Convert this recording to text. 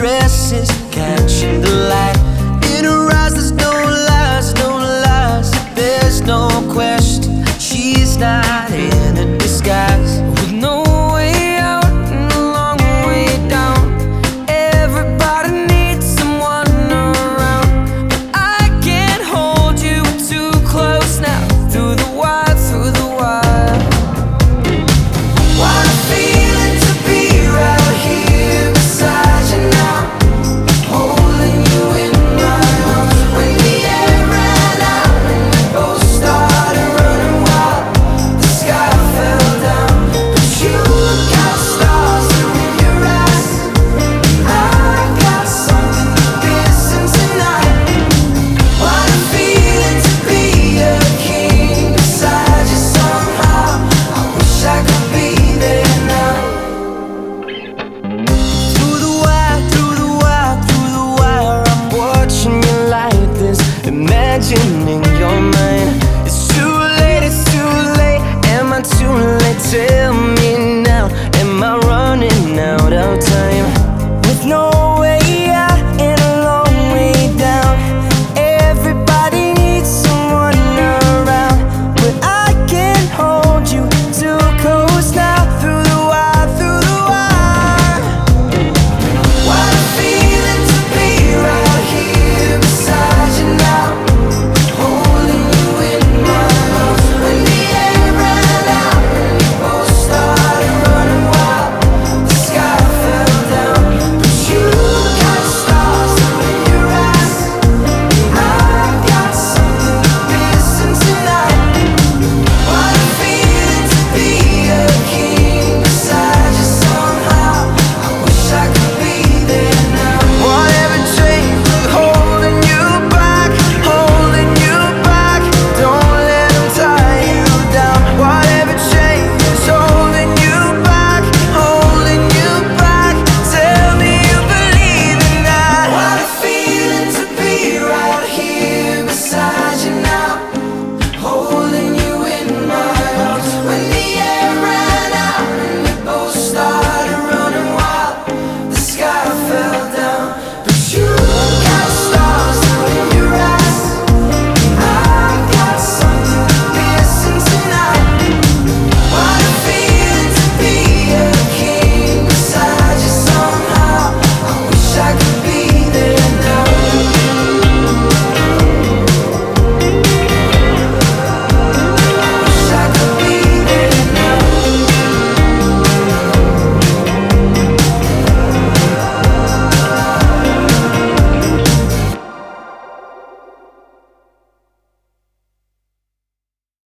dresses catching the light.